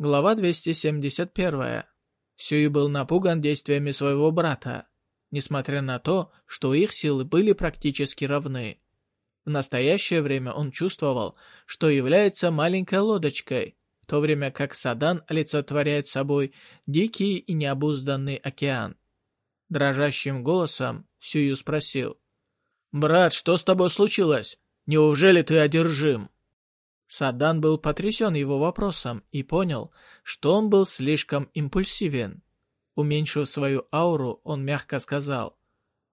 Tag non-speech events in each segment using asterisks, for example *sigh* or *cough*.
Глава 271. Сюй был напуган действиями своего брата, несмотря на то, что их силы были практически равны. В настоящее время он чувствовал, что является маленькой лодочкой, в то время как Садан олицетворяет собой дикий и необузданный океан. Дрожащим голосом Сюю спросил. «Брат, что с тобой случилось? Неужели ты одержим?» Садан был потрясен его вопросом и понял, что он был слишком импульсивен. Уменьшив свою ауру, он мягко сказал.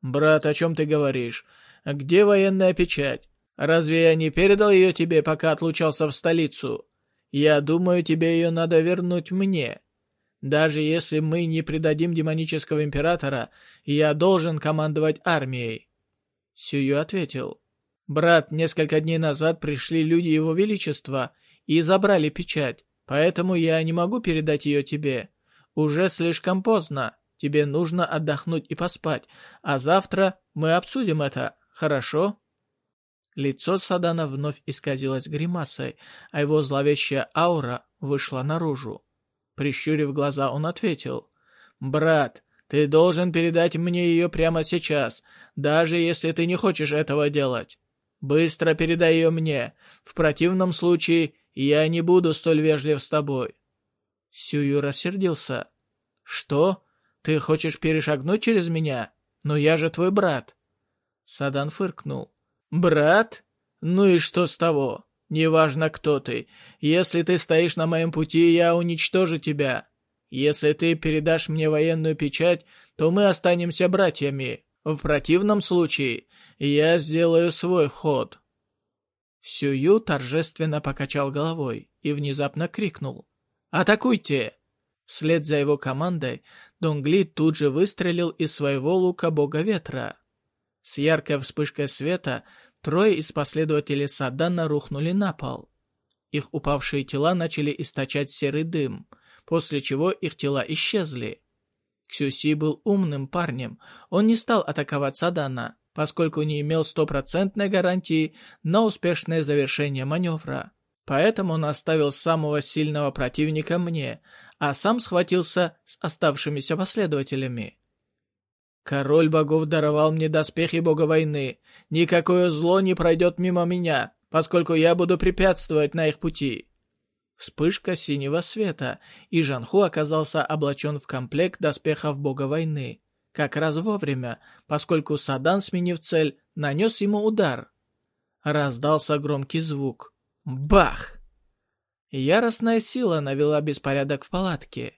«Брат, о чем ты говоришь? Где военная печать? Разве я не передал ее тебе, пока отлучался в столицу? Я думаю, тебе ее надо вернуть мне. Даже если мы не предадим демонического императора, я должен командовать армией». Сюю ответил. Брат, несколько дней назад пришли люди Его Величества и забрали печать, поэтому я не могу передать ее тебе. Уже слишком поздно. Тебе нужно отдохнуть и поспать, а завтра мы обсудим это, хорошо?» Лицо Садана вновь исказилось гримасой, а его зловещая аура вышла наружу. Прищурив глаза, он ответил, «Брат, ты должен передать мне ее прямо сейчас, даже если ты не хочешь этого делать. Быстро передай ее мне. В противном случае я не буду столь вежлив с тобой». Сюю рассердился. «Что? Ты хочешь перешагнуть через меня? Но я же твой брат». Садан фыркнул. «Брат? Ну и что с того? Неважно, кто ты. Если ты стоишь на моем пути, я уничтожу тебя. Если ты передашь мне военную печать, то мы останемся братьями. В противном случае я сделаю свой ход». Сюю торжественно покачал головой и внезапно крикнул. «Атакуйте!» Вслед за его командой Донгли тут же выстрелил из своего лука бога ветра. С яркой вспышкой света трое из последователей Садана рухнули на пол. Их упавшие тела начали источать серый дым, после чего их тела исчезли. Ксюси был умным парнем, он не стал атаковать Садана, поскольку не имел стопроцентной гарантии на успешное завершение маневра. Поэтому он оставил самого сильного противника мне, а сам схватился с оставшимися последователями. Король богов даровал мне доспехи бога войны. Никакое зло не пройдет мимо меня, поскольку я буду препятствовать на их пути. Вспышка синего света, и Жанху оказался облачен в комплект доспехов бога войны. Как раз вовремя, поскольку Садан, сменив цель, нанес ему удар. Раздался громкий звук. Бах! Яростная сила навела беспорядок в палатке.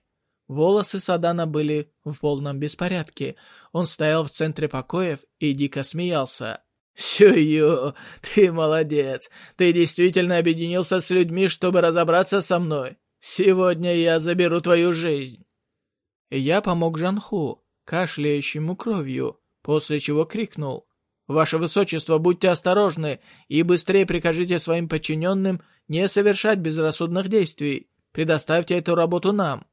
Волосы Садана были в полном беспорядке. Он стоял в центре покоев и дико смеялся. «Сюю, ты молодец! Ты действительно объединился с людьми, чтобы разобраться со мной. Сегодня я заберу твою жизнь!» Я помог Жанху, кашляющему кровью, после чего крикнул. «Ваше Высочество, будьте осторожны и быстрее прикажите своим подчиненным не совершать безрассудных действий. Предоставьте эту работу нам».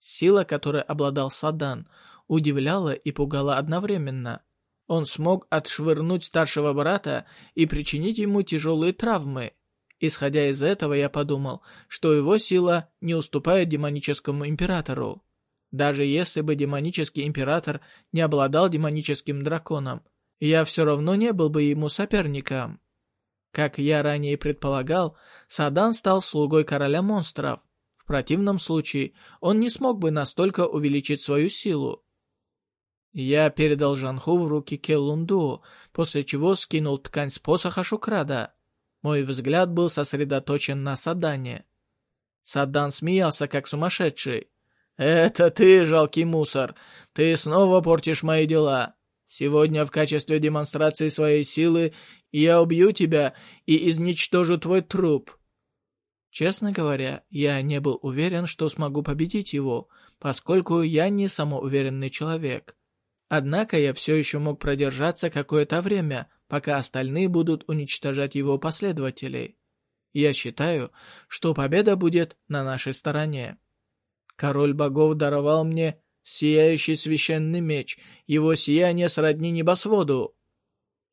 Сила, которой обладал Садан, удивляла и пугала одновременно. Он смог отшвырнуть старшего брата и причинить ему тяжелые травмы. Исходя из этого, я подумал, что его сила не уступает демоническому императору. Даже если бы демонический император не обладал демоническим драконом, я все равно не был бы ему соперником. Как я ранее предполагал, Садан стал слугой короля монстров. В противном случае он не смог бы настолько увеличить свою силу. Я передал Жанху в руки Келунду, после чего скинул ткань с посоха Шукрада. Мой взгляд был сосредоточен на Садане. Садан смеялся, как сумасшедший. «Это ты, жалкий мусор! Ты снова портишь мои дела! Сегодня в качестве демонстрации своей силы я убью тебя и изничтожу твой труп!» Честно говоря, я не был уверен, что смогу победить его, поскольку я не самоуверенный человек. Однако я все еще мог продержаться какое-то время, пока остальные будут уничтожать его последователей. Я считаю, что победа будет на нашей стороне. Король богов даровал мне сияющий священный меч, его сияние сродни небосводу.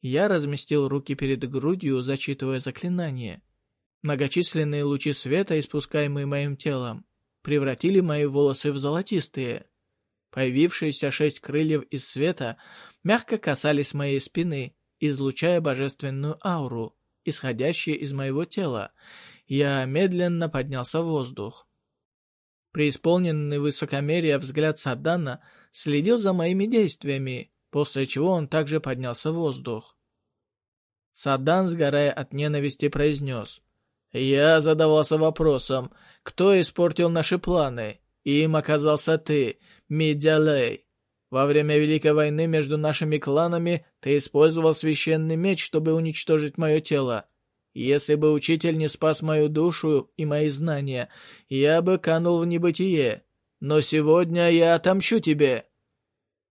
Я разместил руки перед грудью, зачитывая заклинание. Многочисленные лучи света, испускаемые моим телом, превратили мои волосы в золотистые. Появившиеся шесть крыльев из света мягко касались моей спины, излучая божественную ауру, исходящую из моего тела. Я медленно поднялся в воздух. Преисполненный высокомерия взгляд Саддана следил за моими действиями, после чего он также поднялся в воздух. Саддан, сгорая от ненависти, произнес. «Я задавался вопросом, кто испортил наши планы? Им оказался ты, Мидялей. Во время Великой войны между нашими кланами ты использовал священный меч, чтобы уничтожить мое тело. Если бы учитель не спас мою душу и мои знания, я бы канул в небытие. Но сегодня я отомщу тебе!»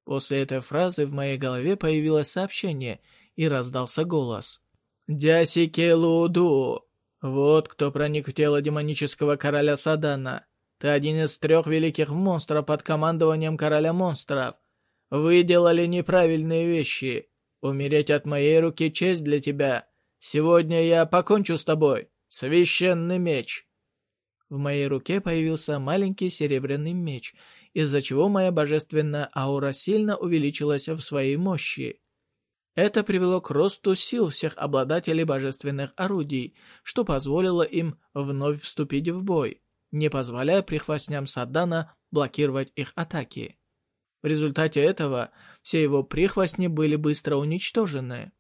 После этой фразы в моей голове появилось сообщение, и раздался голос. «Дясике Луду! Вот кто проник в тело демонического короля Садана. Ты один из трех великих монстров под командованием короля монстров. Вы делали неправильные вещи. Умереть от моей руки честь для тебя. Сегодня я покончу с тобой. Священный меч!» В моей руке появился маленький серебряный меч, из-за чего моя божественная аура сильно увеличилась в своей мощи. Это привело к росту сил всех обладателей божественных орудий, что позволило им вновь вступить в бой, не позволяя прихвостням Саддана блокировать их атаки. В результате этого все его прихвостни были быстро уничтожены.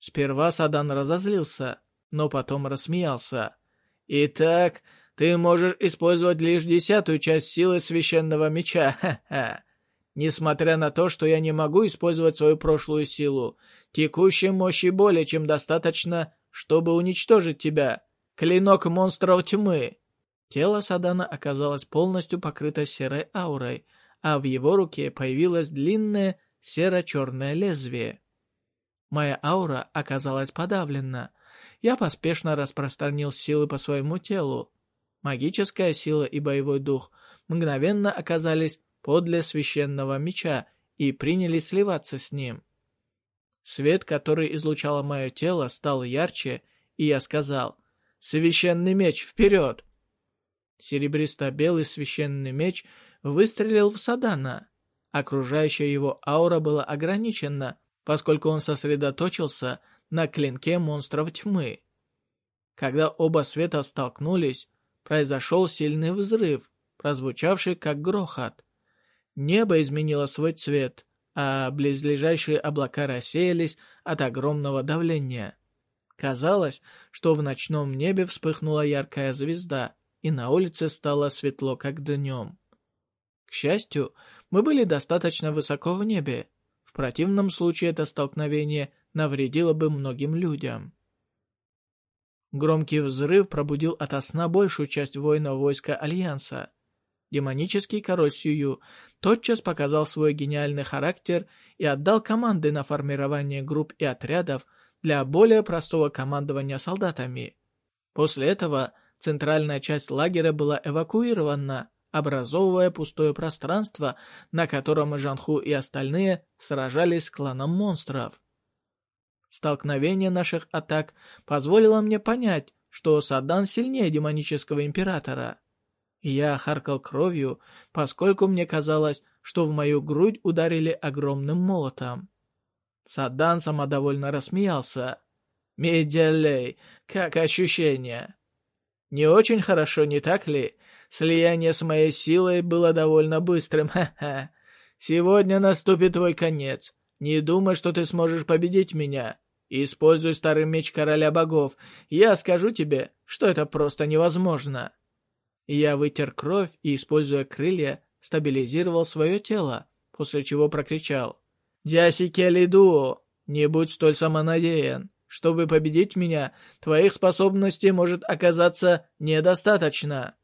Сперва Садан разозлился, но потом рассмеялся. «Итак, ты можешь использовать лишь десятую часть силы священного меча, ха-ха. Несмотря на то, что я не могу использовать свою прошлую силу, текущей мощи более чем достаточно, чтобы уничтожить тебя. Клинок монстров тьмы!» Тело Садана оказалось полностью покрыто серой аурой, а в его руке появилось длинное серо-черное лезвие. Моя аура оказалась подавлена. Я поспешно распространил силы по своему телу. Магическая сила и боевой дух мгновенно оказались подле священного меча и принялись сливаться с ним. Свет, который излучало мое тело, стал ярче, и я сказал «Священный меч, вперед!» Серебристо-белый священный меч выстрелил в Садана. Окружающая его аура была ограничена, поскольку он сосредоточился на клинке монстров тьмы. Когда оба света столкнулись, произошел сильный взрыв, прозвучавший как грохот. Небо изменило свой цвет, а близлежащие облака рассеялись от огромного давления. Казалось, что в ночном небе вспыхнула яркая звезда, и на улице стало светло, как днем. К счастью, мы были достаточно высоко в небе, в противном случае это столкновение навредило бы многим людям. Громкий взрыв пробудил ото сна большую часть воинов войска Альянса. Демонический король Сюю тотчас показал свой гениальный характер и отдал команды на формирование групп и отрядов для более простого командования солдатами. После этого центральная часть лагеря была эвакуирована, образовывая пустое пространство, на котором Жанху и остальные сражались с кланом монстров. Столкновение наших атак позволило мне понять, что Садан сильнее демонического императора. Я харкал кровью, поскольку мне казалось, что в мою грудь ударили огромным молотом. Садан самодовольно рассмеялся. «Медиалей, как ощущение?» «Не очень хорошо, не так ли? Слияние с моей силой было довольно быстрым, *laughs* ха-ха. Сегодня наступит твой конец. Не думай, что ты сможешь победить меня. Используй старый меч короля богов. Я скажу тебе, что это просто невозможно. Я вытер кровь и, используя крылья, стабилизировал свое тело, после чего прокричал. «Дясике Лиду, не будь столь самонадеян. Чтобы победить меня, твоих способностей может оказаться недостаточно».